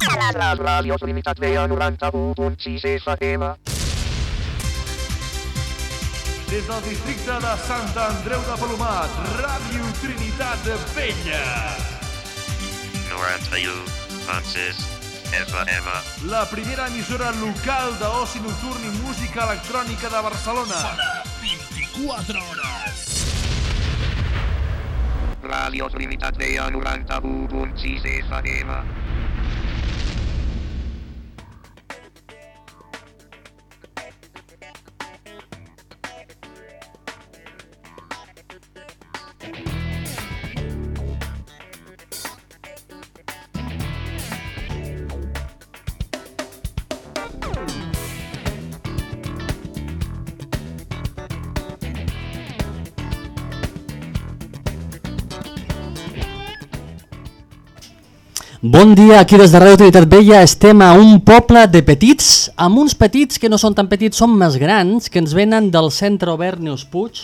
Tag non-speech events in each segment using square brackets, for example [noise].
La ràdio Trinitat Vella 91.6 FM. Des del districte de Sant Andreu de Palomat, Ràdio Trinitat Vella. 91.6 FM. La primera emissora local d'oci nocturn i música electrònica de Barcelona. 24 hores. Ràdio Trinitat Vella 91.6 FM. Bon dia, aquí des de Ràdio Trinitat Vella estem a un poble de petits, amb uns petits que no són tan petits, són més grans, que ens venen del centre obert Neus Puig,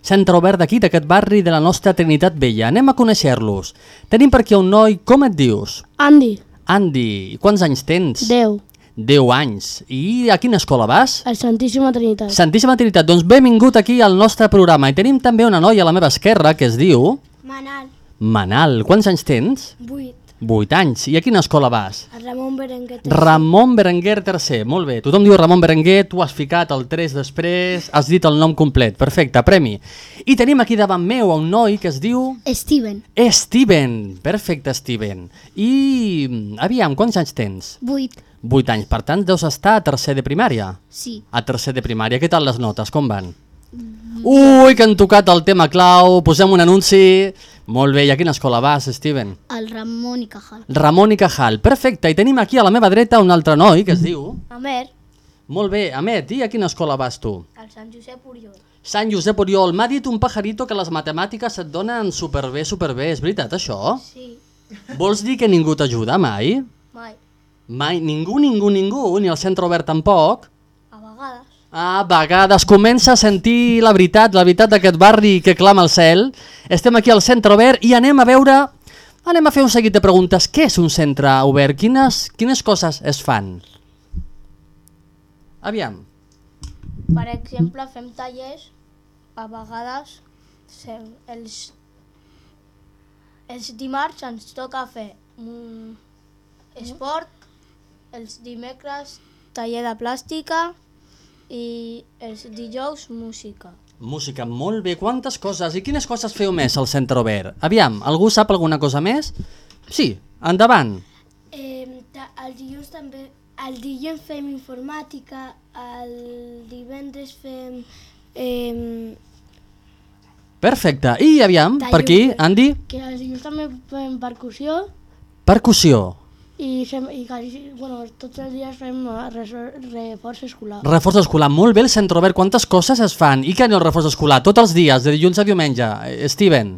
centre obert d'aquí, d'aquest barri de la nostra Trinitat Vella. Anem a conèixer-los. Tenim per aquí un noi, com et dius? Andy, Andy, quants anys tens? 10. 10 anys. I a quina escola vas? El Santíssima Trinitat. Santíssima Trinitat, doncs benvingut aquí al nostre programa. I tenim també una noia a la meva esquerra que es diu... Manal, Manal. Quants anys tens? 8. 8 anys. I a quina escola vas? El Ramon Berenguer. Ramon Berenguer III, molt bé. Tothom diu Ramon Berenguer, tu has ficat el 3 després, has dit el nom complet. Perfecte, premi. I tenim aquí davant meu a un noi que es diu... Steven, Steven. Perfecte, Steven. I, aviam, quants anys tens? 8. 8 anys, per tant deus estar a tercer de primària. Sí. A tercer de primària, què tal les notes, com van? Ui, que han tocat el tema clau, posem un anunci... Molt bé, i a quina escola vas, Steven? El Ramon i Cajal. Ramon i Cajal, perfecte. I tenim aquí a la meva dreta un altre noi que es diu... Amer, Molt bé, Amet, i a quina escola vas tu? el Sant Josep Oriol. Sant Josep Oriol, m'ha dit un pajarito que les matemàtiques et donen superbé, superbé, és veritat això? Sí. Vols dir que ningú t'ajuda mai? Mai. Mai, ningú, ningú, ningú, ni el centre obert tampoc? A vegades. Comença a sentir la veritat, la veritat d'aquest barri que clama al cel. Estem aquí al centre obert i anem a veure, anem a fer un seguit de preguntes. Què és un centre obert? Quines, quines coses es fan? Aviam. Per exemple, fem tallers, a vegades els, els dimarts ens toca fer un esport, els dimecres taller de plàstica i els dijous música. Música, molt bé. Quantes coses? I quines coses feu més al centre obert? Aviam, algú sap alguna cosa més? Sí, endavant. Eh, el dilluns també, el dilluns fem informàtica, el divendres fem eh, Perfecte. I aviam, per aquí, Andy, Que els dilluns també fem percussió percussió. I, fem, i quasi, bueno, tots els dies fem eh, reforç escolar. Reforç escolar, molt bé el centre obert. Quantes coses es fan? I què el reforç escolar? Tots els dies, de dilluns a diumenge. Eh, Steven.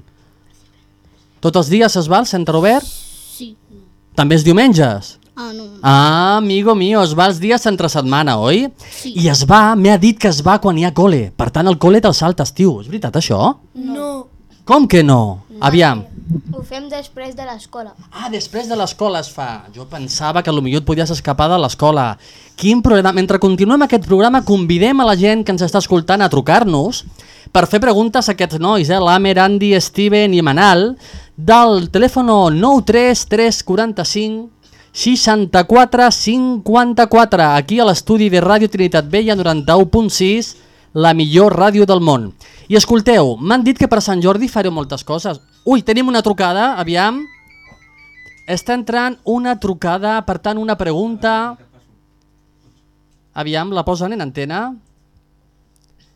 Tots els dies es va al centre obert? Sí. També els diumenges? Ah, no. Ah, amigo mío, es va els dies entre setmana, oi? Sí. I es va, m'ha dit que es va quan hi ha cole. Per tant, el cole te'l saltes, tio. És veritat, això? no. Com que no? Aviam. Ho fem després de l'escola. Ah, després de l'escola es fa. Jo pensava que potser et podies escapar de l'escola. Quin problema. Mentre continuem aquest programa, convidem a la gent que ens està escoltant a trucar-nos per fer preguntes a aquests nois, eh? l'Amer, Andy, Steven i Manal, del telèfon 93345 64 54, aquí a l'estudi de Ràdio Trinitat Vella 91.6, la millor ràdio del món. I escolteu, m'han dit que per Sant Jordi fareu moltes coses. Ui, tenim una trucada, aviam. Està entrant una trucada, per tant, una pregunta. Aviam, la posen en antena.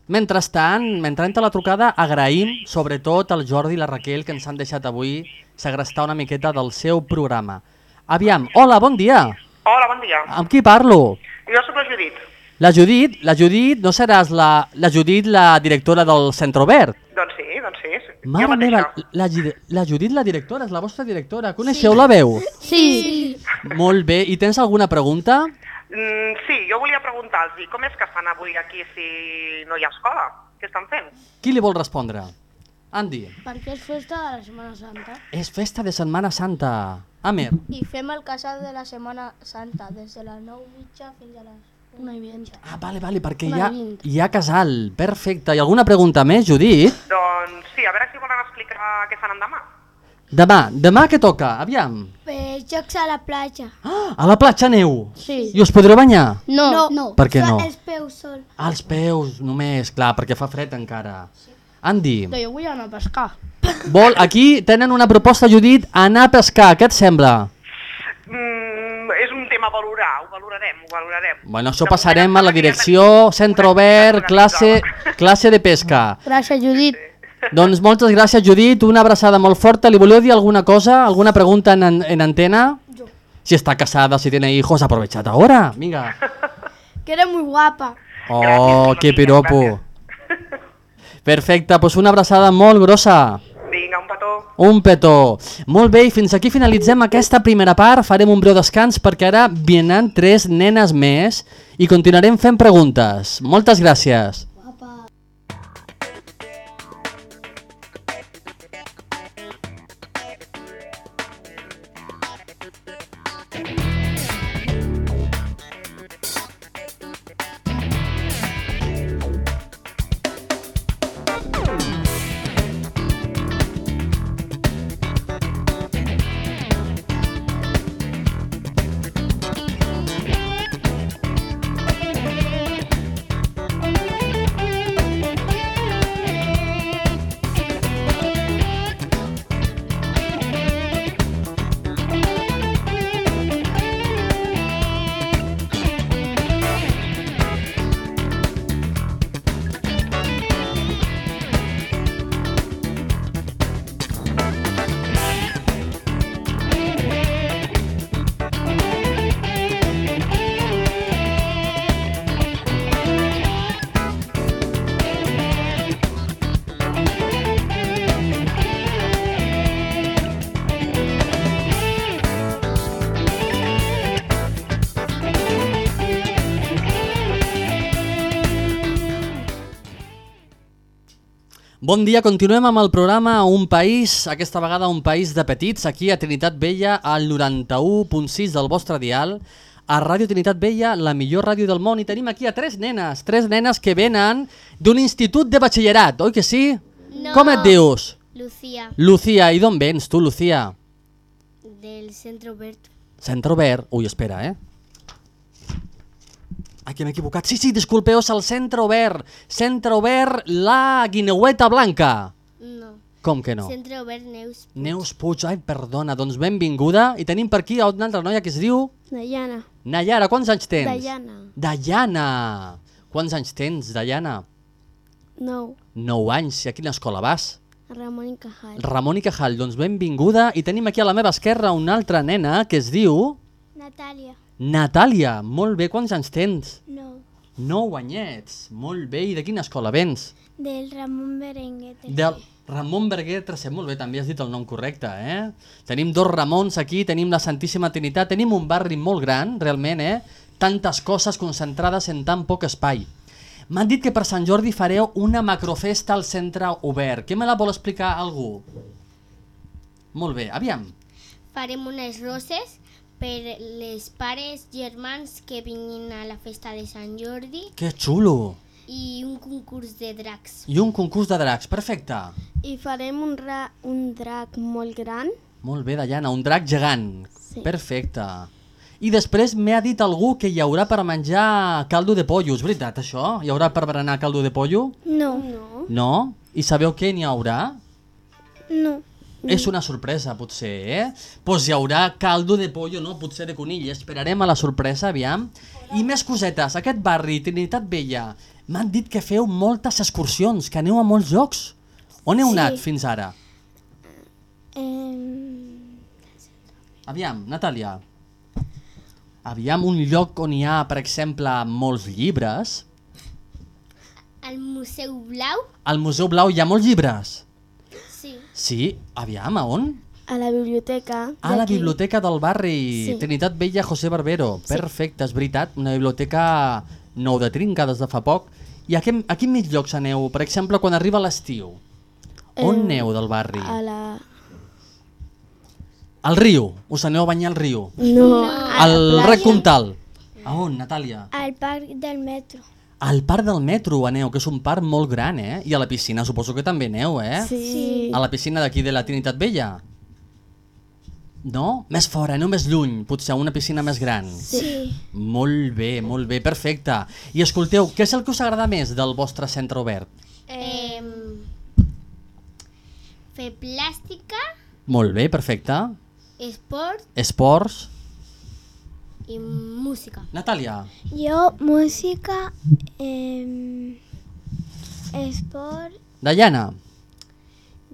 Mentrestant, mentre entra la trucada, agraïm sobretot al Jordi i la Raquel que ens han deixat avui segrestar una miqueta del seu programa. Aviam, hola, bon dia. Hola, bon dia. Amb qui parlo? Jo sóc la Judit. La Judit, la Judit, no seràs la, la Judit, la directora del Centre Obert? Doncs sí, sí. sí. jo Mare meva, la, la Judit, la directora, és la vostra directora. Coneixeu la veu? Sí. Molt bé, i tens alguna pregunta? Mm, sí, jo volia preguntar-los com és que fan avui aquí si no hi ha escola? Què estan fent? Qui li vol respondre? Andy. Perquè és festa de la Setmana Santa. És festa de Setmana Santa. Amer, I fem el casal de la Setmana Santa, des de les 9 mitja fins a les Una i vint. ah, vale, vale, perquè hi ha, hi ha casal. Perfecte. I alguna pregunta més, Judit? Doncs sí, a veure si volen explicar què faran demà. Demà, demà què toca? Aviam. Eh, jocs a la platja. Ah, a la platja neu. Sí. I us podreu banyar? No, no. Per què no? Els peus sol. Als peus, només, clar, perquè fa fred encara. Andy, Jo vull anar a pescar. vol, aquí tenen una proposta, Judit, anar a pescar. Què et sembla? Mm, és un tema a valorar, ho valorarem, ho valorarem. Bueno, això De passarem a la direcció, centre obert, classe, classe de pesca. Gràcies, Judit. Doncs moltes gràcies, Judit, una abraçada molt forta. Li voleu dir alguna cosa, alguna pregunta en, en antena? Si está casada, si tiene hijos, aprovechad ahora. Venga. Que eres muy guapa. Oh, Gràcies, qué piropo. Perfecte, doncs una abraçada molt grossa. Petó. Un petó. Molt bé, i fins aquí finalitzem aquesta primera part. Farem un breu descans perquè ara venen tres nenes més i continuarem fent preguntes. Moltes gràcies. Bon dia, continuem amb el programa Un País, aquesta vegada un país de petits, aquí a Trinitat Vella, al 91.6 del vostre dial, a Ràdio Trinitat Vella, la millor ràdio del món, i tenim aquí a tres nenes, tres nenes que venen d'un institut de batxillerat, oi que sí? No. Com et dius? Lucía, Lucía, i d'on vens tu, Lucía? del Centre Obert. Centre obert. Ui, espera, eh? Ai, que m'he equivocat. Sí, sí, disculpeu, és el centre obert. Centre obert La Guineueta Blanca. No. Com que no? Centre Obert Neus. Neus Puig, ai, perdona, doncs benvinguda. I tenim per aquí una altra noia que es diu... Dayana. Nayara, quants anys tens? Dayana. Dayana. Quants anys tens, Dayana? No. 9 anys. I a quina escola vas? Ramon i Cajal. Ramon i Cajal, doncs benvinguda. I tenim aquí a la meva esquerra una altra nena que es diu... Natàlia. Natàlia. Molt bé, quants anys tens? No. 9 anyets. Molt bé. I de quina escola vens? Del Ramon Berenguer. Del Ramon Berguer Tercer. Molt bé, també has dit el nom correcte, eh? Tenim dos Ramons aquí, tenim la Santíssima Trinitat, tenim un barri molt gran, realment, eh? Tantes coses concentrades en tan poc espai. M'han dit que per Sant Jordi fareu una macrofesta al centre obert. Què me la vol explicar algú? Molt bé, aviam. Farem unes roses per les pares germans que vinguin a la festa de Sant Jordi Que xulo! i un concurs de dracs. I un concurs de dracs, perfecte. I farem un, ra un drac molt gran. Molt bé, Dayana, un drac gegant. Sí. Perfecte. I després m'ha dit algú que hi haurà per menjar caldo de pollo. És veritat, això? Hi haurà per berenar caldo de pollo? No. No. No? I sabeu què n'hi haurà? No. És una sorpresa, potser, eh? Doncs hi haurà caldo de pollo, no? Potser de conill. Esperarem a la sorpresa, aviam. I més cosetes. Aquest barri, Trinitat Vella, m'han dit que feu moltes excursions, que aneu a molts llocs. On heu Sí. anat fins ara? Eh, Aviam, Natàlia. Aviam, un lloc on hi ha, per exemple, molts llibres. Al Museu Blau, Al Museu Blau hi ha molts llibres. Sí. Sí, aviam, a on? a la biblioteca. A la biblioteca del barri, Sí. Trinitat Vella José Barbero. Perfecte, és veritat, una biblioteca nou de trinca des de fa poc. I a, quin, a quin mig llocs aneu? Per exemple, quan arriba l'estiu. On Eh, aneu del barri? A la... Al riu, us aneu a banyar al riu. No, Al rec Comtal. A on, Natàlia? al parc del metro. Al parc del metro aneu, que és un parc molt gran, eh? I a la piscina suposo que també aneu, eh? Sí. A la piscina d'aquí de la Trinitat Vella? No? Més fora, no més lluny, potser una piscina més gran. Sí. Molt bé, molt bé, perfecte. I escolteu, què és el que us agrada més del vostre centre obert? Eh, fer plàstica, Molt bé, perfecte. esport Esports. I música. Natàlia, Jo, música, eh, esport, Dayana.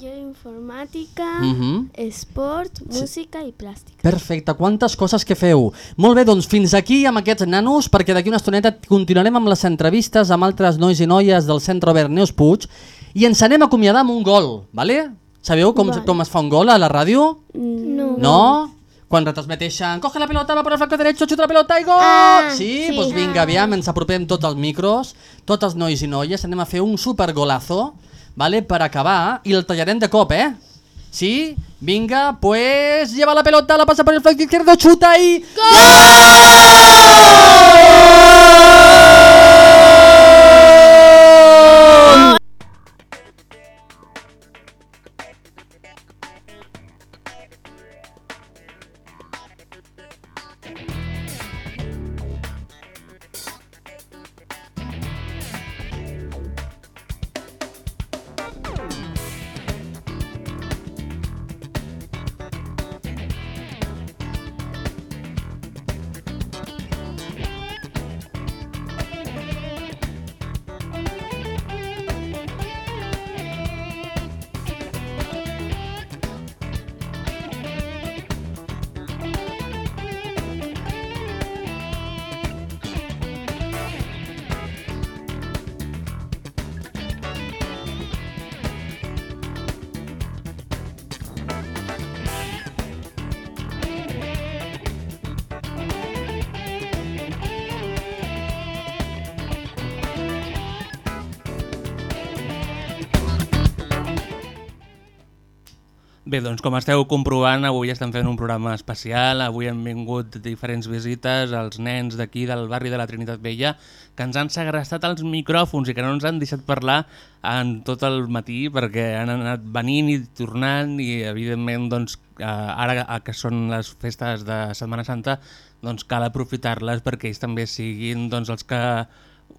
jo informàtica, Mhm. esport, música i plàstica. Perfecte, quantes coses que feu. Molt bé, doncs fins aquí amb aquests nanos, perquè d'aquí una estoneta continuarem amb les entrevistes amb altres nois i noies del Centre Obert Neus Puig i ens anem a acomiadar amb un gol, vale? Sabeu com, Vale. com es fa un gol a la ràdio? No. No? Quan retransmeteixen, coge la pelota, va por el flanco derecho, xuta la pelota i gol! Ah, sí? sí. Doncs vinga, aviam, ens apropem tots els micros, tots els nois i noies, anem a fer un supergolazo, vale? per acabar, i el tallarem de cop, eh? Sí? Vinga, pues lleva la pelota, la pasa por el flanco izquierdo, chuta y... ¡Gol! Bé, doncs com esteu comprovant, avui estem fent un programa especial, avui han vingut diferents visites, els nens d'aquí del barri de la Trinitat Vella, que ens han segrestat els micròfons i que no ens han deixat parlar en tot el matí perquè han anat venint i tornant i evidentment doncs, ara que són les festes de Setmana Santa doncs cal aprofitar-les perquè ells també siguin doncs, els que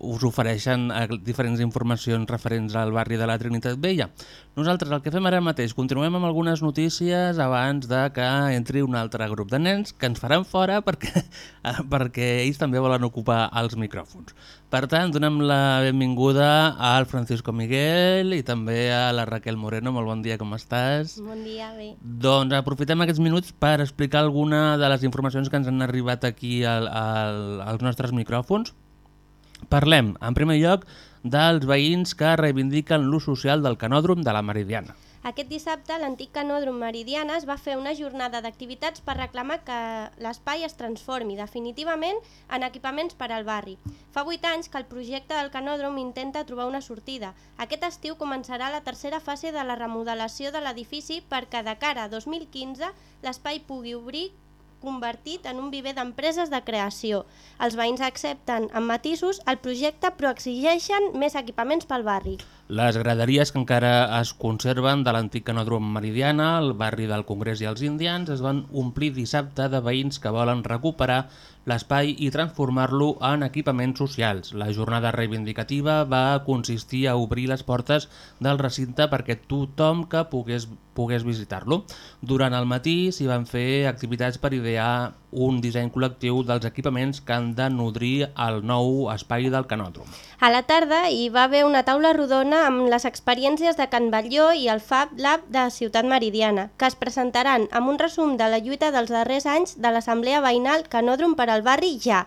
us ofereixen eh, diferents informacions referents al barri de la Trinitat Vella. Nosaltres el que fem ara mateix, continuem amb algunes notícies abans de que entri un altre grup de nens que ens faran fora perquè, [laughs] eh, perquè ells també volen ocupar els micròfons. Per tant, donem la benvinguda al Francisco Miguel i també a la Raquel Moreno. Molt bon dia, com estàs? Bon dia, bé. Doncs aprofitem aquests minuts per explicar alguna de les informacions que ens han arribat aquí al, al, als nostres micròfons. Parlem, en primer lloc, dels veïns que reivindiquen l'ús social del canòdrom de la Meridiana. Aquest dissabte, l'antic canòdrom Meridiana es va fer una jornada d'activitats per reclamar que l'espai es transformi definitivament en equipaments per al barri. Fa 8 anys que el projecte del canòdrom intenta trobar una sortida. Aquest estiu començarà la tercera fase de la remodelació de l'edifici perquè de cara a 2015 l'espai pugui obrir convertit en un viver d'empreses de creació. Els veïns accepten amb matisos el projecte però exigeixen més equipaments pel barri. Les graderies que encara es conserven de l'antic canòdrom Meridiana, el barri del Congrés i els Indians, es van omplir dissabte de veïns que volen recuperar l'espai i transformar-lo en equipaments socials. La jornada reivindicativa va consistir a obrir les portes del recinte perquè tothom que pogués, pogués visitar-lo. Durant el matí s'hi van fer activitats per idear un disseny col·lectiu dels equipaments que han de nodrir el nou espai del canòdrom. A la tarda hi va haver una taula rodona amb les experiències de Can Batlló i el Fab Lab de Ciutat Meridiana, que es presentaran amb un resum de la lluita dels darrers anys de l'Assemblea Veïnal Canòdrom per al barri ja.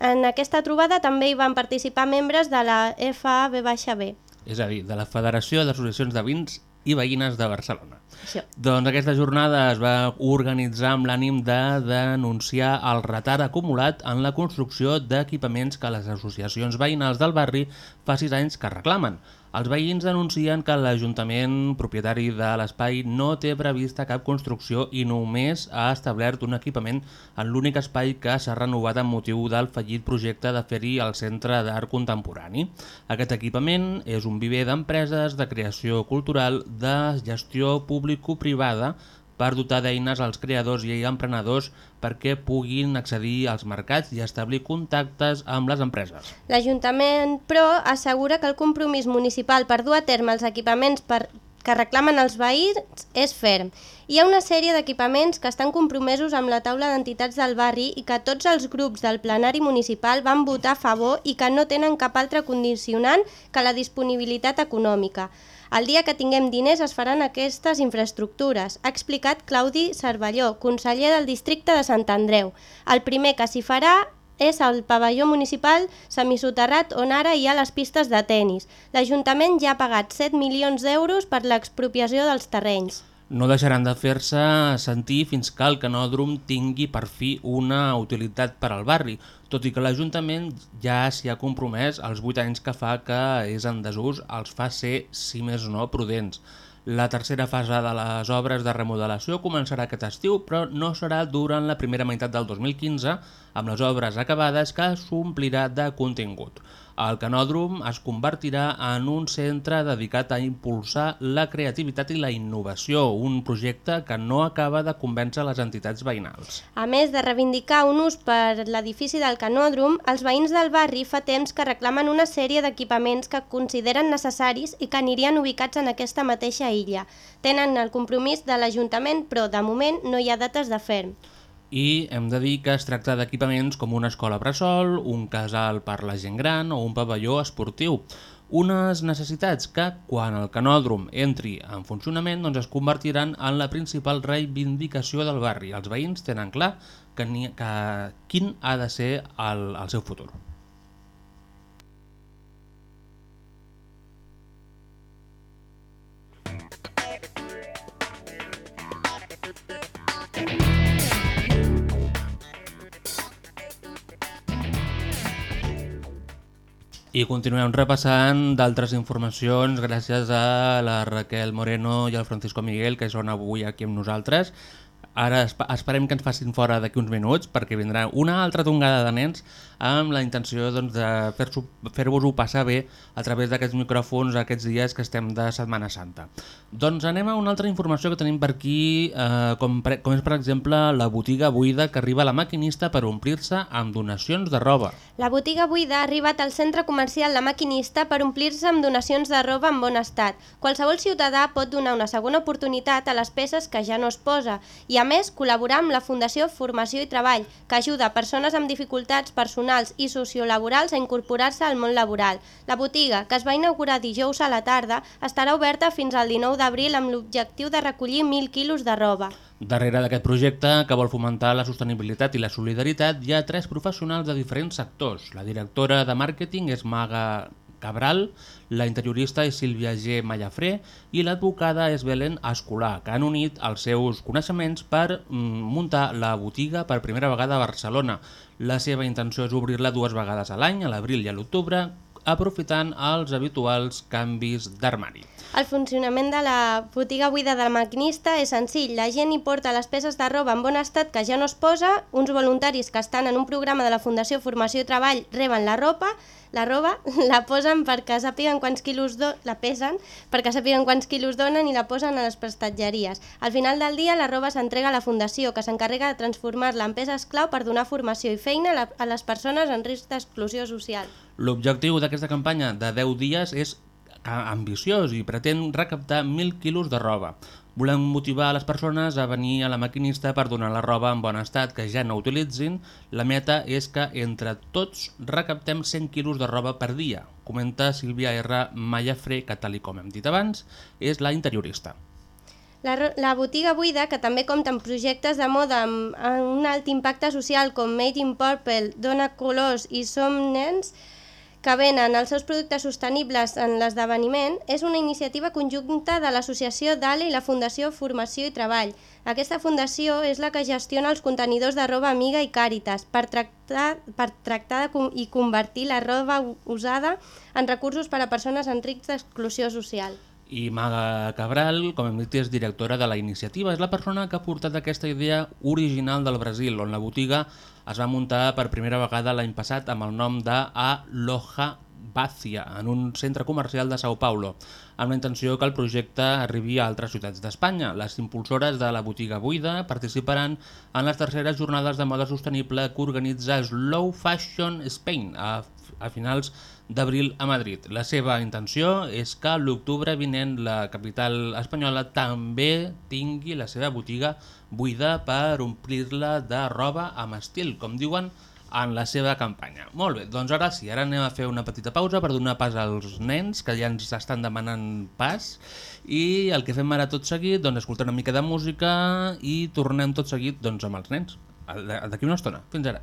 En aquesta trobada també hi van participar membres de la FAB-B, és a dir, de la Federació d'Associacions de Vins i Veïnes de Barcelona. Això. Doncs aquesta jornada es va organitzar amb l'ànim de denunciar el retard acumulat en la construcció d'equipaments que les associacions veïnals del barri fa sis anys que reclamen. Els veïns denuncien que l'Ajuntament, propietari de l'espai, no té prevista cap construcció i només ha establert un equipament en l'únic espai que s'ha renovat amb motiu del fallit projecte de fer-hi el Centre d'Art Contemporani. Aquest equipament és un viver d'empreses de creació cultural de gestió público-privada per dotar d'eines als creadors i emprenedors perquè puguin accedir als mercats i establir contactes amb les empreses. L'Ajuntament, però, assegura que el compromís municipal per dur a terme els equipaments per que reclamen els veïns és ferm. Hi ha una sèrie d'equipaments que estan compromesos amb la taula d'entitats del barri i que tots els grups del plenari municipal van votar a favor i que no tenen cap altre condicionant que la disponibilitat econòmica. El dia que tinguem diners es faran aquestes infraestructures, ha explicat Claudi Cervelló, conseller del districte de Sant Andreu. El primer que s'hi farà és el pavelló municipal semisoterrat on ara hi ha les pistes de tennis. L'Ajuntament ja ha pagat 7 milions d'euros per l'expropiació dels terrenys. No deixaran de fer-se sentir fins que el canòdrom tingui per fi una utilitat per al barri, tot i que l'Ajuntament ja s'hi ha compromès els 8 anys que fa que és en desús els fa ser, si més no, prudents. La tercera fase de les obres de remodelació començarà aquest estiu, però no serà durant la primera meitat del 2015, amb les obres acabades que s'omplirà de contingut. El canòdrom es convertirà en un centre dedicat a impulsar la creativitat i la innovació, un projecte que no acaba de convèncer les entitats veïnals. A més de reivindicar un ús per l'edifici del canòdrom, els veïns del barri fa temps que reclamen una sèrie d'equipaments que consideren necessaris i que anirien ubicats en aquesta mateixa illa. Tenen el compromís de l'Ajuntament, però de moment no hi ha dates de ferm. I hem de dir que es tracta d'equipaments com una escola bressol, un casal per la gent gran o un pavelló esportiu. Unes necessitats que, quan el canòdrom entri en funcionament, doncs es convertiran en la principal reivindicació del barri. Els veïns tenen clar que, que quin ha de ser el, el seu futur. I continuem repassant d'altres informacions gràcies a la Raquel Moreno i al Francisco Miguel, que són avui aquí amb nosaltres. Ara esperem que ens facin fora d'aquí uns minuts perquè vindrà una altra tongada de nens amb la intenció doncs, de fer-vos-ho passar bé a través d'aquests micròfons aquests dies que estem de Setmana Santa. Doncs anem a una altra informació que tenim per aquí, eh, com, com és per exemple la botiga buida que arriba a la maquinista per omplir-se amb donacions de roba. La botiga buida ha arribat al centre comercial La Maquinista per omplir-se amb donacions de roba en bon estat. Qualsevol ciutadà pot donar una segona oportunitat a les peces que ja no es posa i a més col·laborar amb la Fundació Formació i Treball, que ajuda persones amb dificultats personals i sociolaborals a incorporar-se al món laboral. La botiga, que es va inaugurar dijous a la tarda, estarà oberta fins al 19 d'abril amb l'objectiu de recollir 1.000 quilos de roba. Darrere d'aquest projecte, que vol fomentar la sostenibilitat i la solidaritat, hi ha tres professionals de diferents sectors. La directora de màrqueting és Maga Cabral, la interiorista és Sílvia G. Mallafré i l'advocada és Belén Escolar, que han unit els seus coneixements per mm, muntar la botiga per primera vegada a Barcelona. La seva intenció és obrir-la dues vegades a l'any, a l'abril i a l'octubre, aprofitant els habituals canvis d'armari. El funcionament de la botiga buida del maquinista és senzill. La gent hi porta les peces de roba en bon estat que ja no es posa, uns voluntaris que estan en un programa de la Fundació Formació i Treball reben la ropa, la roba, [laughs] la posen perquè sàpiguen quants quilos do la pesen, perquè sàpiguen quants quilos donen i la posen a les prestatgeries. Al final del dia la roba s'entrega a la Fundació, que s'encarrega de transformar-la en peces clau per donar formació i feina a, les persones en risc d'exclusió social. L'objectiu d'aquesta campanya de 10 dies és ambiciós i pretén recaptar 1.000 quilos de roba. Volem motivar les persones a venir a la maquinista per donar la roba en bon estat que ja no utilitzin. La meta és que entre tots recaptem 100 quilos de roba per dia, comenta Sílvia R. Mallafré, que tal com hem dit abans, és la interiorista. La, la botiga buida, que també compta amb projectes de moda amb, amb un alt impacte social com Made in Purple, Dona Colors i Som Nens, que venen els seus productes sostenibles en l'esdeveniment, és una iniciativa conjunta de l'associació DALE i la Fundació Formació i Treball. Aquesta fundació és la que gestiona els contenidors de roba amiga i càritas per tractar, per tractar i convertir la roba usada en recursos per a persones en risc d'exclusió social. I Maga Cabral, com hem dit, és directora de la iniciativa. És la persona que ha portat aquesta idea original del Brasil, on la botiga es va muntar per primera vegada l'any passat amb el nom de Aloha Bàcia, en un centre comercial de Sao Paulo, amb la intenció que el projecte arribi a altres ciutats d'Espanya. Les impulsores de la botiga buida participaran en les terceres jornades de moda sostenible que organitza Slow Fashion Spain a, a finals d'abril a Madrid. La seva intenció és que l'octubre vinent la capital espanyola també tingui la seva botiga buida per omplir-la de roba amb estil, com diuen en la seva campanya. Molt bé, doncs ara sí, ara anem a fer una petita pausa per donar pas als nens que ja ens estan demanant pas i el que fem ara tot seguit, doncs escoltar una mica de música i tornem tot seguit doncs, amb els nens. D'aquí una estona. Fins ara.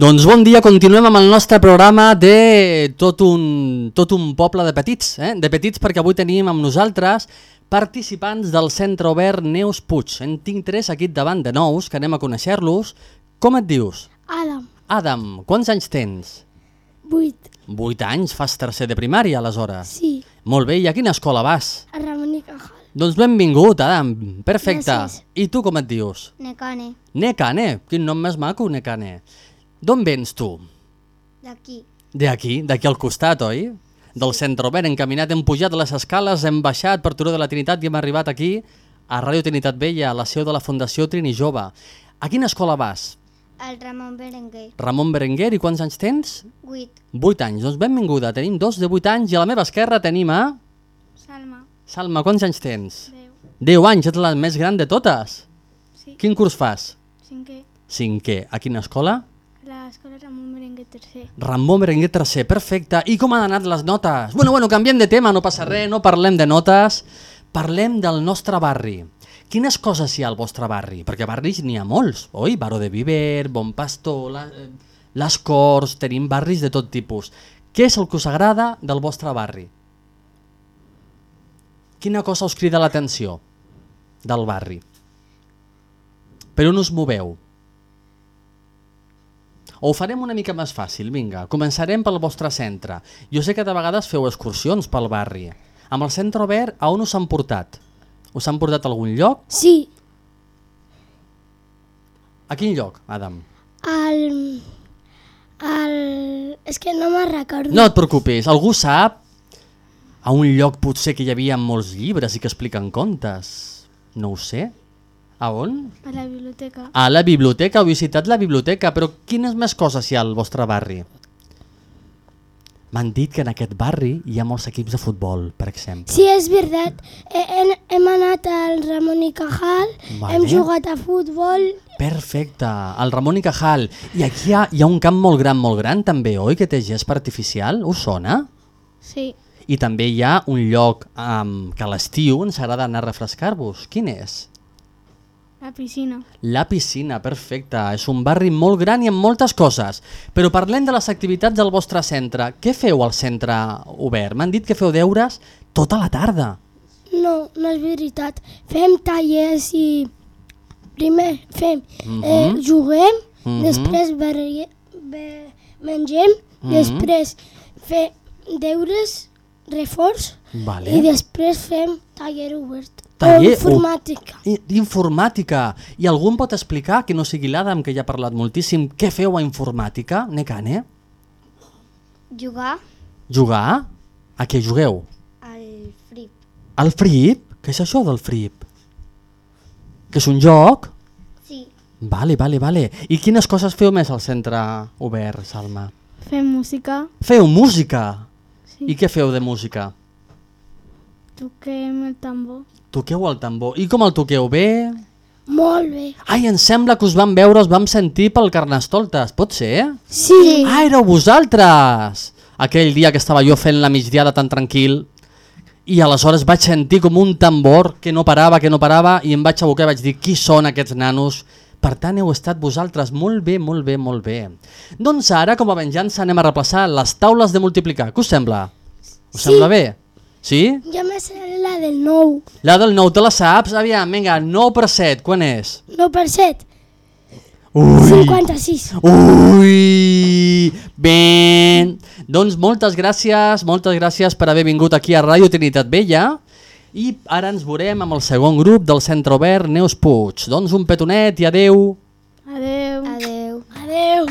Doncs bon dia, continuem amb el nostre programa de tot un, tot un poble de petits, eh? de petits perquè avui tenim amb nosaltres participants del Centre Obert Neus Puig. En tinc tres aquí davant de nous, que anem a conèixer-los. Com et dius? Adam, Adam, quants anys tens? 8. 8 anys, fas tercer de primària aleshores. Sí, Molt bé, i a quina escola vas? a Ramon i Cajal. Doncs benvingut, Adam, perfecte. Gràcies. I tu com et dius? Necane. Necane, quin nom més maco, Necane. D'on vens tu? D'aquí. D'aquí, d'aquí al costat, oi? Del centre obert, hem caminat, hem pujat les escales, hem baixat per Turó de la Trinitat i hem arribat aquí, a Ràdio Trinitat Vella, a la seu de la Fundació Trini Jove. A quina escola vas? El Ramon Berenguer. Ramon Berenguer, i quants anys tens? 8. 8 anys, doncs benvinguda. Tenim dos de 8 anys i a la meva esquerra tenim a... Salma, Salma, quants anys tens? 10. 10 anys, ets la més gran de totes. Sí. Quin curs fas? 5. Cinquè. A quina escola? L'escola Ramon Berenguer tercer. Ramon Berenguer tercer, perfecte. I com han anat les notes? Bueno, bueno, canviem de tema, no passa res, no parlem de notes, parlem del nostre barri. Quines coses hi ha al vostre barri? Perquè barris n'hi ha molts, oi? Baró de Viver, Bon Pastor, la, eh, les Corts, tenim barris de tot tipus. Què és el que us agrada del vostre barri? Quina cosa us crida l'atenció del barri? Per on us moveu? O ho farem una mica més fàcil, vinga. Començarem pel vostre centre. Jo sé que de vegades feu excursions pel barri. Amb el centre obert, a on us han portat? Us han portat a algun lloc? Sí, A quin lloc, Adam? al... al... És que no me'n recordo. No et preocupis, algú sap a un lloc potser que hi havia molts llibres i que expliquen contes? No ho sé. A on? A la biblioteca. A la biblioteca, heu visitat la biblioteca, però quines més coses hi ha al vostre barri? M'han dit que en aquest barri hi ha molts equips de futbol, per exemple. Sí, és veritat. He, hem, hem anat al Ramon i Cajal, Vale. hem jugat a futbol. Perfecte, el Ramon i Cajal. I aquí hi ha, hi ha un camp molt gran, molt gran també, oi? Que té gespa artificial, us sona? Sí, I també hi ha un lloc um, que a l'estiu ens agrada anar a refrescar-vos. Quin és? La piscina. La piscina, perfecte. És un barri molt gran i amb moltes coses. Però parlem de les activitats del vostre centre. Què feu al centre obert? M'han dit que feu deures tota la tarda. No, no és veritat. Fem tallers i... Primer fem, Mhm. eh, juguem, Mhm. després berri, be, mengem, Mhm. després fem deures, reforç, Vale. i després fem taller obert. Taller o informàtica. I- D'informàtica. I algú em pot explicar, que no sigui l'Adam, que ja ha parlat moltíssim, què feu a informàtica, Necane? Jugar Jugar? A què jugueu? al frip. Al FRIP? Què és això del FRIP? Que és un joc? Sí. Vale, vale, vale. I quines coses feu més al centre obert, Salma? Fem música, Feu música? Sí. I què feu de música? Toquem el tambor. Toqueu el tambor. I com el toqueu? Bé? Molt bé. Ai, em sembla que us vam veure, us vam sentir pel Carnestoltes. Pot ser? Sí. Ah, éreu vosaltres! Aquell dia que estava jo fent la migdiada tan tranquil i aleshores vaig sentir com un tambor que no parava, que no parava i em vaig abocar i vaig dir qui són aquests nanos? Per tant, heu estat vosaltres. Molt bé, molt bé, molt bé. Doncs ara, com a venjança, anem a replaçar les taules de multiplicar. Què us sembla? Us Sí. sembla bé? Sí? Jo me sé la del 9. La del 9 te la saps? Aviam, vinga, 9 per 7, quan és? 9 per 7. Ui! 56. Ui! Bé, doncs moltes gràcies, moltes gràcies per haver vingut aquí a Ràdio Trinitat Vella i ara ens veurem amb el segon grup del Centre Obert Neus Puig. Doncs un petonet i adeu. Adeu. Adeu. Adeu.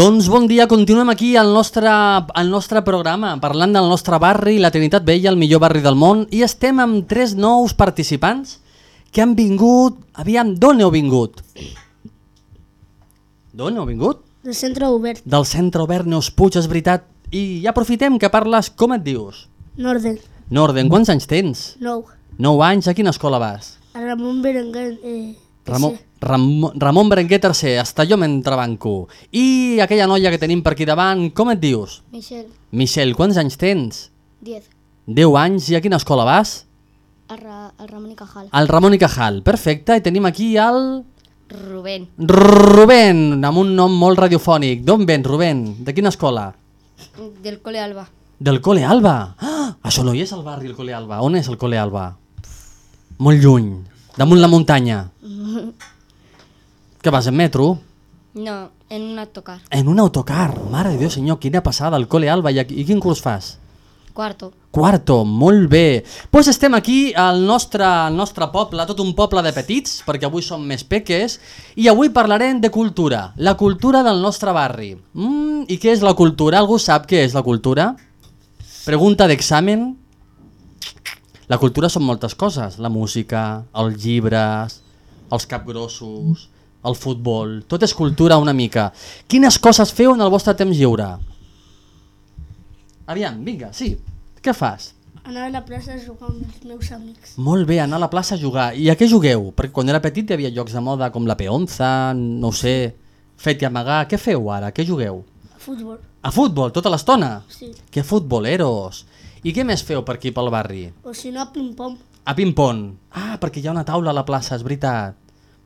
Doncs bon dia, continuem aquí al nostre, al nostre programa, parlant del nostre barri, la Trinitat Vella, el millor barri del món, i estem amb tres nous participants que han vingut... Aviam, d'on heu vingut? D'on heu vingut? Del centre obert. Del centre obert Neus Puig, és veritat. I ja aprofitem que parles, com et dius? Norden. Norden, quants anys tens? Nou. 9 anys, a quina escola vas? A Ramon Berenguer. Eh, Ramon, Ramon, Ramon Berenguer III, Estalló Mentrebanco. I aquella noia que tenim per aquí davant, com et dius? Michel. Michel, quants anys tens? 10. 10 anys, i a quina escola vas? El, Ra el Ramon i Cajal. Al Ramon i Cajal, perfecte, i tenim aquí el... Rubén. Rubén, amb un nom molt radiofònic. D'on vens, Rubén? De quina escola? Del Cole Alba. Del Cole Alba. Ah, això no hi és al barri, el Cole Alba. On és el Cole Alba? Molt lluny, damunt la muntanya. Que vas en metro? No, en un autocar. En un autocar. Mare de Déu, senyor, quina passada, el Cole Alba. I, i quin curs fas? Cuarto. Quarto, molt bé. Doncs pues estem aquí al nostre, al nostre poble, tot un poble de petits, perquè avui som més peques, i avui parlarem de cultura, la cultura del nostre barri. Mm, I què és la cultura? Algú sap què és la cultura? Pregunta d'examen. La cultura són moltes coses, la música, els llibres, els capgrossos, el futbol, tot és cultura una mica. Quines coses feu en el vostre temps lliure? Aviam, vinga, sí. Què fas? Anar a la plaça a jugar amb els meus amics. Molt bé, anar a la plaça a jugar. I a què jugueu? Perquè quan era petit hi havia jocs de moda com la peonza, no ho sé, fet i amagar. Què feu ara? Què jugueu? A futbol. A futbol, tota l'estona? Sí. Que futboleros! I què més feu per aquí pel barri? O si no, a ping-pong. A ping-pong. Ah, perquè hi ha una taula a la plaça, és veritat.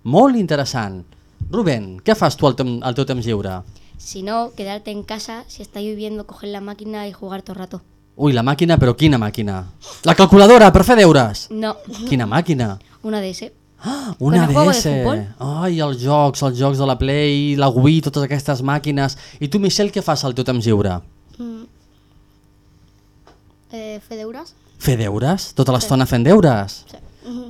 Molt interessant. Rubén, què fas tu al, tem al teu temps lliure? Si no, quedarte en casa, si está lloviendo, coger la máquina y jugar todo el rato. Ui, la màquina, però quina màquina? La calculadora, per fer deures! No. Quina màquina? Una DS. Una Con DS. Ai, els jocs, els jocs de la Play, la Wii, totes aquestes màquines. I tu, Michel, què fas al teu temps lliure? Mm. Eh, fer deures? Fer deures? Tota l'estona fent deures?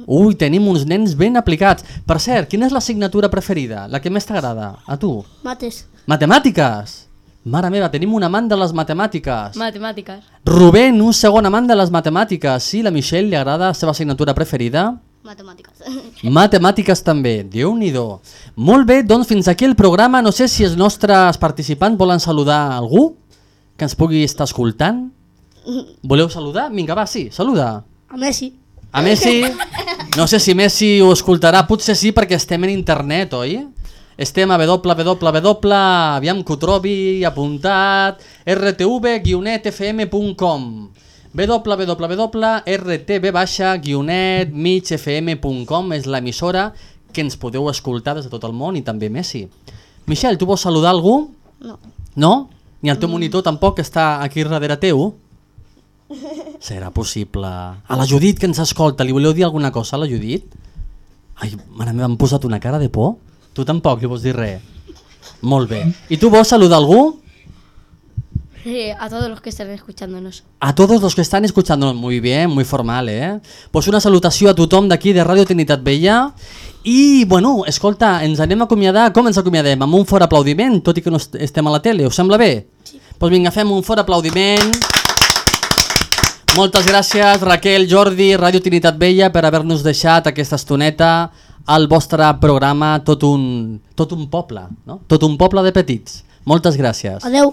Ui, tenim uns nens ben aplicats. Per cert, quina és l'assignatura preferida? La que més t'agrada? A tu? Mates. Matemàtiques! Mare meva, tenim un amant de les matemàtiques. Matemàtiques. Rubén, un segon amant de les matemàtiques. Sí, la Michelle li agrada la seva assignatura preferida? Matemàtiques. [laughs] Matemàtiques també, déu nhi Molt bé, doncs fins aquí el programa. No sé si els nostres participants volen saludar algú que ens pugui estar escoltant. [laughs] Voleu saludar? Vinga, va, sí, saluda. A Messi. A Messi, no sé si Messi ho escoltarà, potser sí perquè estem en internet, oi? Estem a www, aviam que ho trobi apuntat, rtv-netfm.com www.rtv-migfm.com és l'emissora que ens podeu escoltar des de tot el món i també Messi. Michel, tu vols saludar algú? No. No? Ni el teu monitor tampoc està aquí darrere teu? Serà possible. A la Judit que ens escolta, li voleu dir alguna cosa a la Judit? Ai, mare meva, m'han posat una cara de por. Tu tampoc li vols dir res? Molt bé. I tu vols saludar algú? Eh, a todos los que estén escuchándonos. A todos los que están escuchando, muy bien, muy formal, eh? Pues una salutació a tothom d'aquí de Ràdio Trinitat Vella i, bueno, escolta, ens anem a acomiadar, com ens acomiadem? Amb un fort aplaudiment, tot i que no est- estem a la tele, us sembla bé? Sí. Doncs vinga, fem un fort aplaudiment. Moltes gràcies Raquel, Jordi, Ràdio Trinitat Vella per haver-nos deixat aquesta estoneta al vostre programa Tot un, tot un poble, no? Tot un poble de petits. Moltes gràcies. Adeu.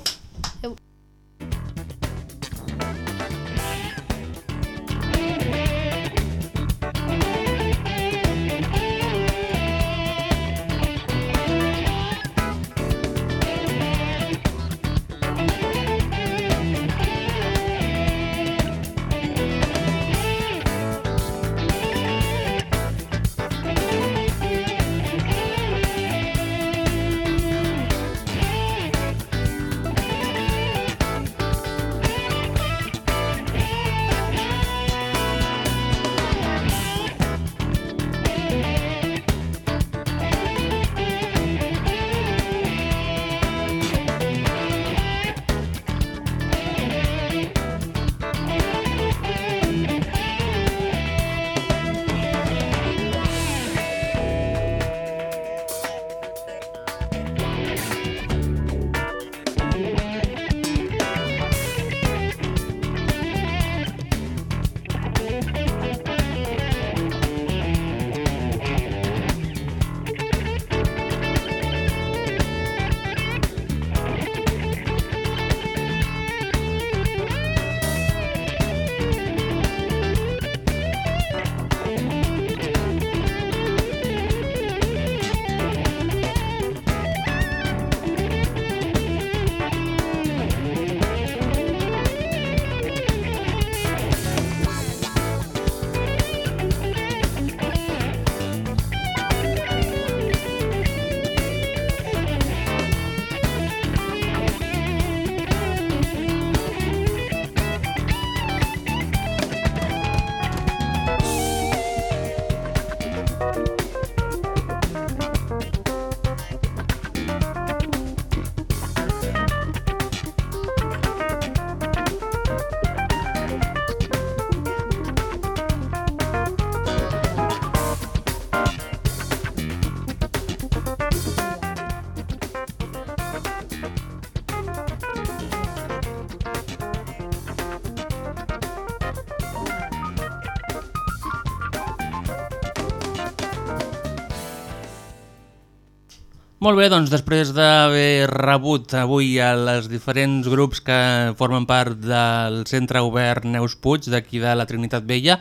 Molt bé, doncs després d'haver rebut avui a les diferents grups que formen part del Centre Obert Neus Puig d'aquí de la Trinitat Vella,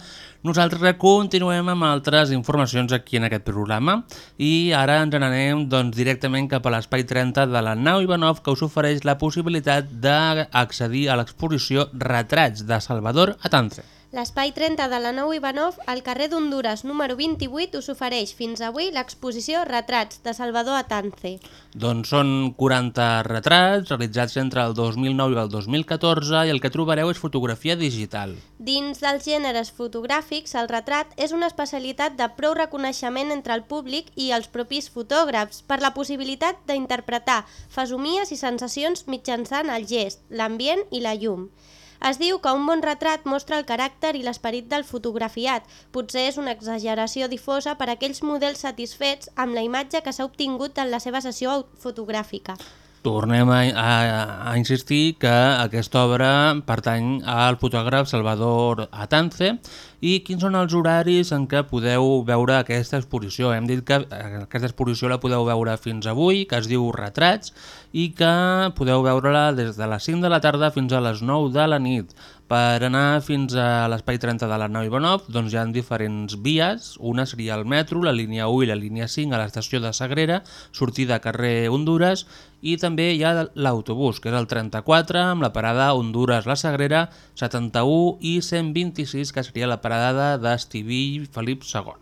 nosaltres continuem amb altres informacions aquí en aquest programa i ara ens n'anem doncs, directament cap a l'espai 30 de la nau Ivanov que us ofereix la possibilitat d'accedir a l'exposició Retrats de Salvador Atance. L'espai 30 de la Nou Ivanov, al carrer d'Honduras número 28, us ofereix fins avui l'exposició Retrats de Salvador Atance. Doncs són 40 retrats realitzats entre el 2009 i el 2014 i el que trobareu és fotografia digital. Dins dels gèneres fotogràfics, el retrat és una especialitat de prou reconeixement entre el públic i els propis fotògrafs per la possibilitat d'interpretar fesomies i sensacions mitjançant el gest, l'ambient i la llum. Es diu que un bon retrat mostra el caràcter i l'esperit del fotografiat. Potser és una exageració difosa per a aquells models satisfets amb la imatge que s'ha obtingut en la seva sessió fotogràfica. Tornem a, a, a insistir que aquesta obra pertany al fotògraf Salvador Atance i quins són els horaris en què podeu veure aquesta exposició. Hem dit que aquesta exposició la podeu veure fins avui, que es diu Retrats, i que podeu veure-la des de les 5 de la tarda fins a les 9 de la nit. Per anar fins a l'espai 30 de la nau Ivanov doncs hi ha diferents vies, una seria el metro, la línia 1 i la línia 5 a l'estació de Sagrera, sortida a carrer Honduras, i també hi ha l'autobús, que és el 34, amb la parada Honduras-La Sagrera, 71 i 126, que seria la parada d'Estivill Felip II.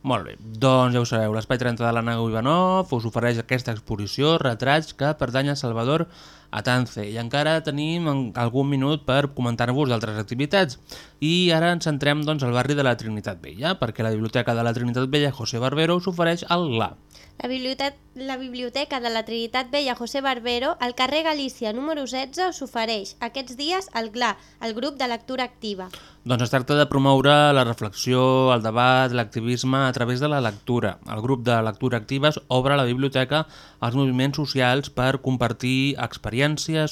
Molt bé, doncs ja ho sabeu, l'Espai 30 de la nau Ivanov us ofereix aquesta exposició, retrats que pertany a Salvador Atance. I encara tenim algun minut per comentar-vos d'altres activitats. I ara ens centrem doncs, al barri de la Trinitat Vella, perquè la Biblioteca de la Trinitat Vella José Barbero us ofereix el GLA. La biblioteca, la biblioteca de la Trinitat Vella José Barbero, al carrer Galícia número 16, s'ofereix aquests dies el GLA, el grup de lectura activa. Doncs es tracta de promoure la reflexió, el debat, l'activisme a través de la lectura. El grup de lectura activa obre la biblioteca als moviments socials per compartir experiències,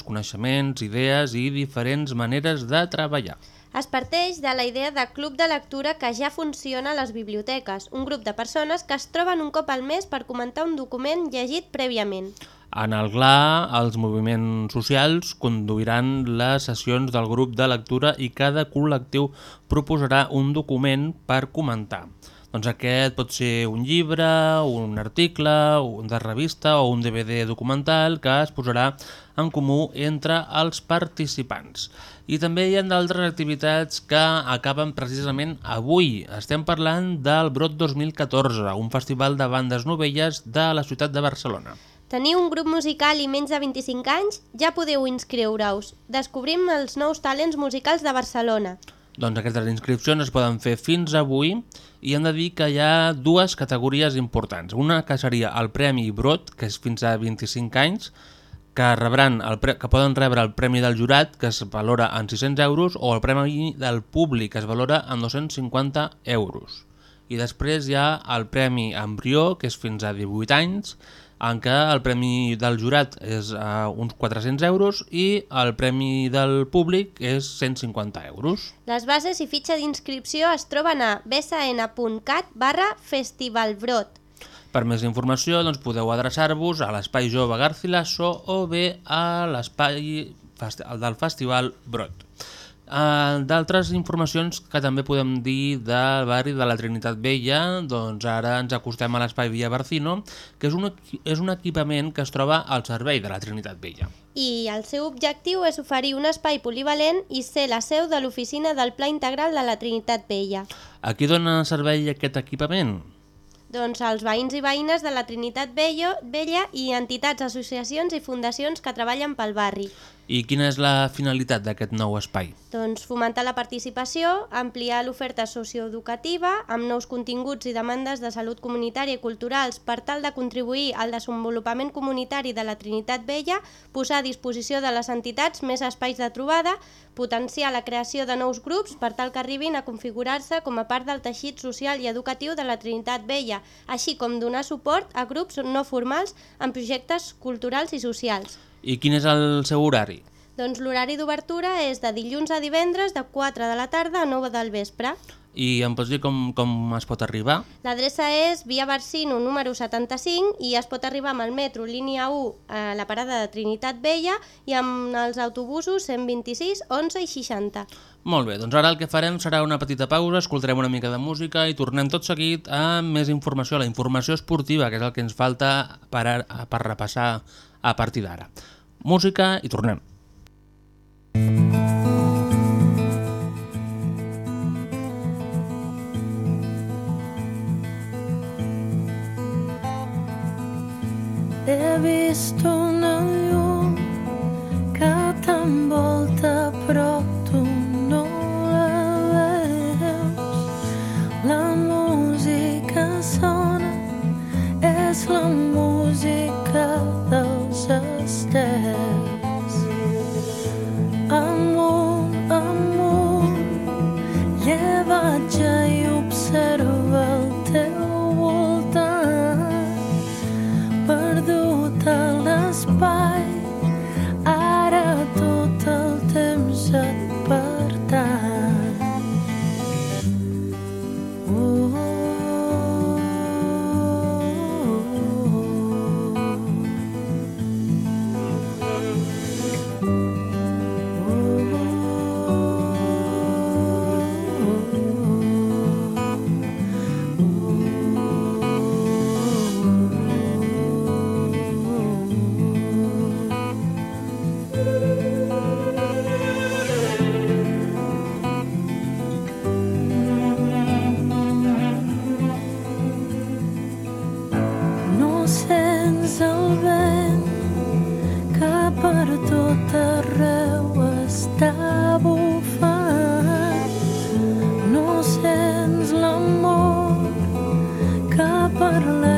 coneixements, idees i diferents maneres de treballar. Es parteix de la idea de club de lectura que ja funciona a les biblioteques, un grup de persones que es troben un cop al mes per comentar un document llegit prèviament. En el GLA, els moviments socials conduiran les sessions del grup de lectura i cada col·lectiu proposarà un document per comentar. Doncs aquest pot ser un llibre, un article, un de revista o un DVD documental que es posarà en comú entre els participants. I també hi ha d'altres activitats que acaben precisament avui. Estem parlant del Brot 2014, un festival de bandes novelles de la ciutat de Barcelona. Teniu un grup musical i menys de 25 anys? Ja podeu inscriure-us. Descobrim els nous talents musicals de Barcelona. Doncs aquestes inscripcions es poden fer fins avui i hem de dir que hi ha dues categories importants. Una que seria el Premi Brot, que és fins a 25 anys, que, rebran el pre que poden rebre el Premi del Jurat, que es valora en 600 euros, o el Premi del Públic, que es valora en 250 euros. I després hi ha el Premi Embrió, que és fins a 18 anys, en què el premi del jurat és uh, uns 400 euros i el premi del públic és 150 euros. Les bases i fitxa d'inscripció es troben a bsn.cat barra festivalbrot. Per més informació doncs, podeu adreçar-vos a l'Espai Jove Garcilaso o bé a l'espai del Festival Brot. Uh, D'altres informacions que també podem dir del barri de la Trinitat Vella, doncs ara ens acostem a l'espai Via Barcino, que és un, és un equipament que es troba al servei de la Trinitat Vella. I el seu objectiu és oferir un espai polivalent i ser la seu de l'oficina del Pla Integral de la Trinitat Vella. A qui dona servei aquest equipament? Doncs als veïns i veïnes de la Trinitat Vella, Vella i entitats, associacions i fundacions que treballen pel barri. I quina és la finalitat d'aquest nou espai? Doncs fomentar la participació, ampliar l'oferta socioeducativa amb nous continguts i demandes de salut comunitària i culturals per tal de contribuir al desenvolupament comunitari de la Trinitat Vella, posar a disposició de les entitats més espais de trobada, potenciar la creació de nous grups per tal que arribin a configurar-se com a part del teixit social i educatiu de la Trinitat Vella, així com donar suport a grups no formals en projectes culturals i socials. I quin és el seu horari? Doncs l'horari d'obertura és de dilluns a divendres de 4 de la tarda a 9 del vespre. I em pots dir com, com es pot arribar? L'adreça és Via Barsino número 75 i es pot arribar amb el metro línia 1 a la parada de Trinitat Vella i amb els autobusos 126, 11 i 60. Molt bé, doncs ara el que farem serà una petita pausa, escoltarem una mica de música i tornem tot seguit amb més informació, la informació esportiva, que és el que ens falta per, a- per repassar a partir d'ara. Música i tornem. He vist que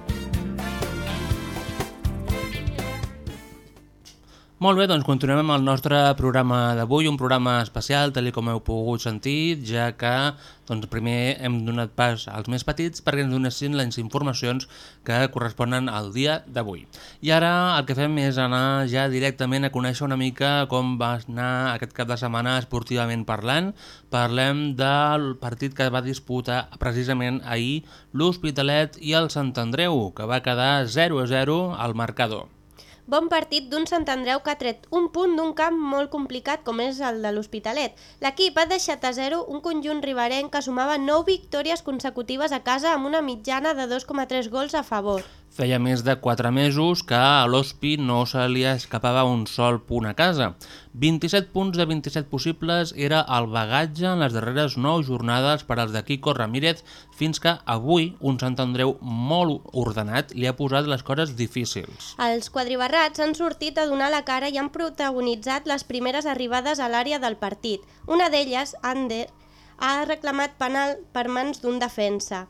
Molt bé, doncs continuem amb el nostre programa d'avui, un programa especial, tal com heu pogut sentir, ja que doncs, primer hem donat pas als més petits perquè ens donessin les informacions que corresponen al dia d'avui. I ara el que fem és anar ja directament a conèixer una mica com va anar aquest cap de setmana esportivament parlant. Parlem del partit que va disputar precisament ahir l'Hospitalet i el Sant Andreu, que va quedar 0 a 0 al marcador. Bon partit d'un Sant Andreu que ha tret un punt d'un camp molt complicat com és el de l'Hospitalet. L'equip ha deixat a zero un conjunt riberenc que sumava 9 victòries consecutives a casa amb una mitjana de 2,3 gols a favor. Feia més de 4 mesos que a l'Hospi no se li escapava un sol punt a casa. 27 punts de 27 possibles era el bagatge en les darreres 9 jornades per als de Quico Ramírez fins que avui un Sant Andreu molt ordenat li ha posat les coses difícils. Els quadribarrats han sortit a donar la cara i han protagonitzat les primeres arribades a l'àrea del partit. Una d'elles, Ander, ha reclamat penal per mans d'un defensa.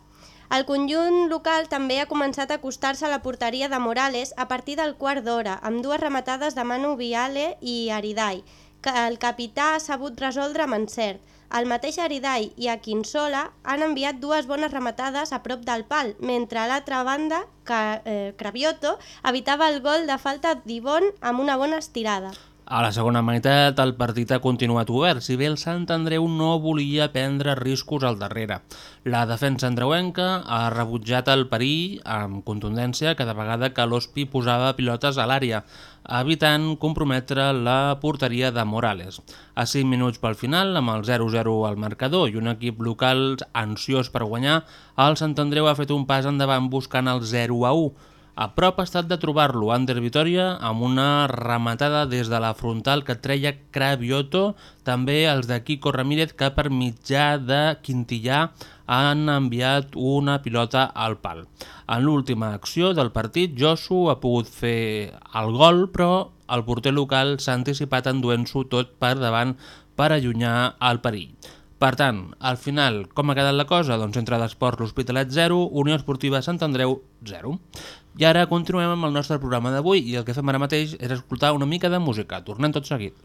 El conjunt local també ha començat a acostar-se a la porteria de Morales a partir del quart d'hora, amb dues rematades de Manu Viale i Aridai, que el capità ha sabut resoldre amb encert. El mateix Aridai i Akinsola han enviat dues bones rematades a prop del pal, mentre a l'altra banda, que, eh, Cravioto evitava el gol de falta d'Ivon amb una bona estirada. A la segona meitat el partit ha continuat obert, si bé el Sant Andreu no volia prendre riscos al darrere. La defensa andreuenca ha rebutjat el perill amb contundència cada vegada que l'Hospi posava pilotes a l'àrea, evitant comprometre la porteria de Morales. A 5 minuts pel final, amb el 0-0 al marcador i un equip local ansiós per guanyar, el Sant Andreu ha fet un pas endavant buscant el 0-1, a prop ha estat de trobar-lo Ander Vitoria amb una rematada des de la frontal que treia Cravioto, també els de Kiko Ramírez que per mitjà de Quintillà han enviat una pilota al pal. En l'última acció del partit, Josu ha pogut fer el gol, però el porter local s'ha anticipat enduent-s'ho tot per davant per allunyar el perill. Per tant, al final, com ha quedat la cosa? Doncs entre l'Esport l'Hospitalet 0, Unió Esportiva Sant Andreu 0. I ara continuem amb el nostre programa d'avui i el que fem ara mateix és escoltar una mica de música. Tornem tot seguit.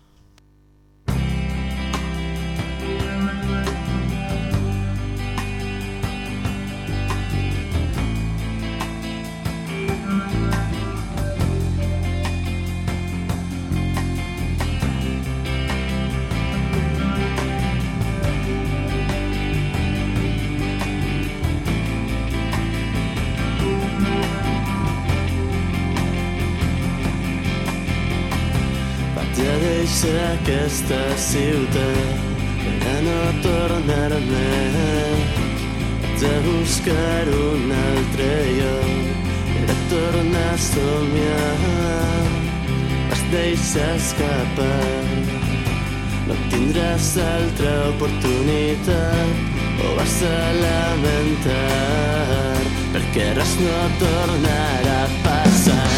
Aquesta ciutat per a no tornar més. Vaig a buscar un altre lloc per tornar a somiar. Vas deixar escapar, no tindràs altra oportunitat o vas a lamentar perquè res no tornarà a passar.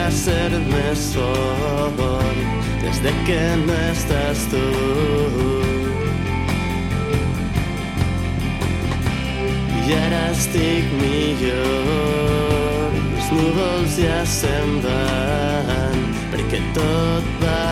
Podria ser més fort des de que no estàs tu. I ara estic millor, els núvols ja se'n van, perquè tot va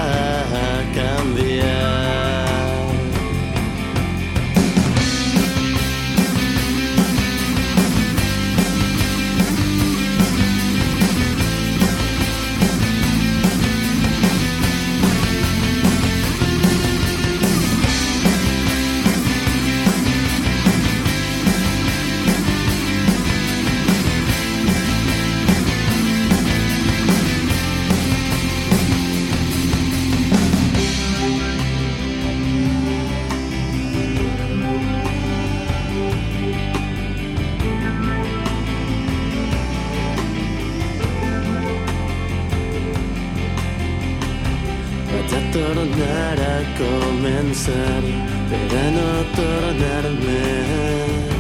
començar per a no tornar més.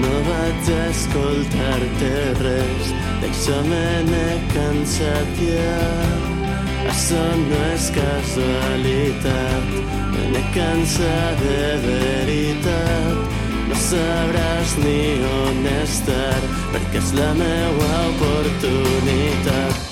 No vaig escoltar-te res, d'això me n'he cansat ja. Això no és casualitat, me n'he cansat de veritat. No sabràs ni on estar, perquè és la meua oportunitat.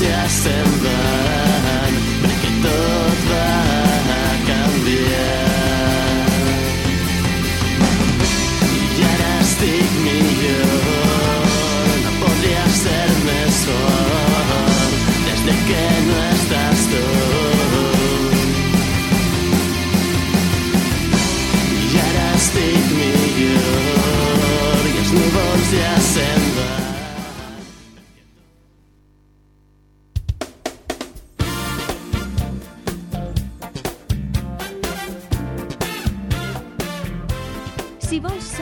Núvols ja se'n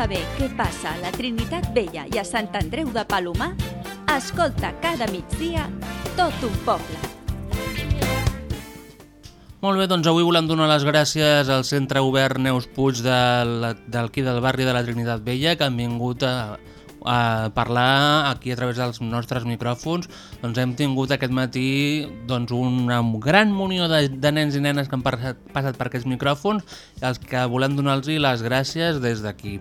saber què passa a la Trinitat Vella i a Sant Andreu de Palomar, escolta cada migdia tot un poble. Molt bé, doncs avui volem donar les gràcies al Centre Obert Neus Puig del- d'aquí del barri de la Trinitat Vella que han vingut a, a parlar aquí a través dels nostres micròfons. Doncs hem tingut aquest matí doncs, una gran munió de, de nens i nenes que han passat, passat per aquests micròfons els que volem donar-los les gràcies des d'aquí.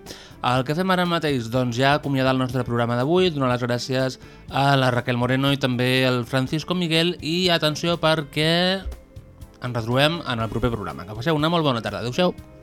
El que fem ara mateix, doncs ja acomiadar el nostre programa d'avui, donar les gràcies a la Raquel Moreno i també al Francisco Miguel i atenció perquè ens retrobem en el proper programa. Que passeu una molt bona tarda. Adéu-siau.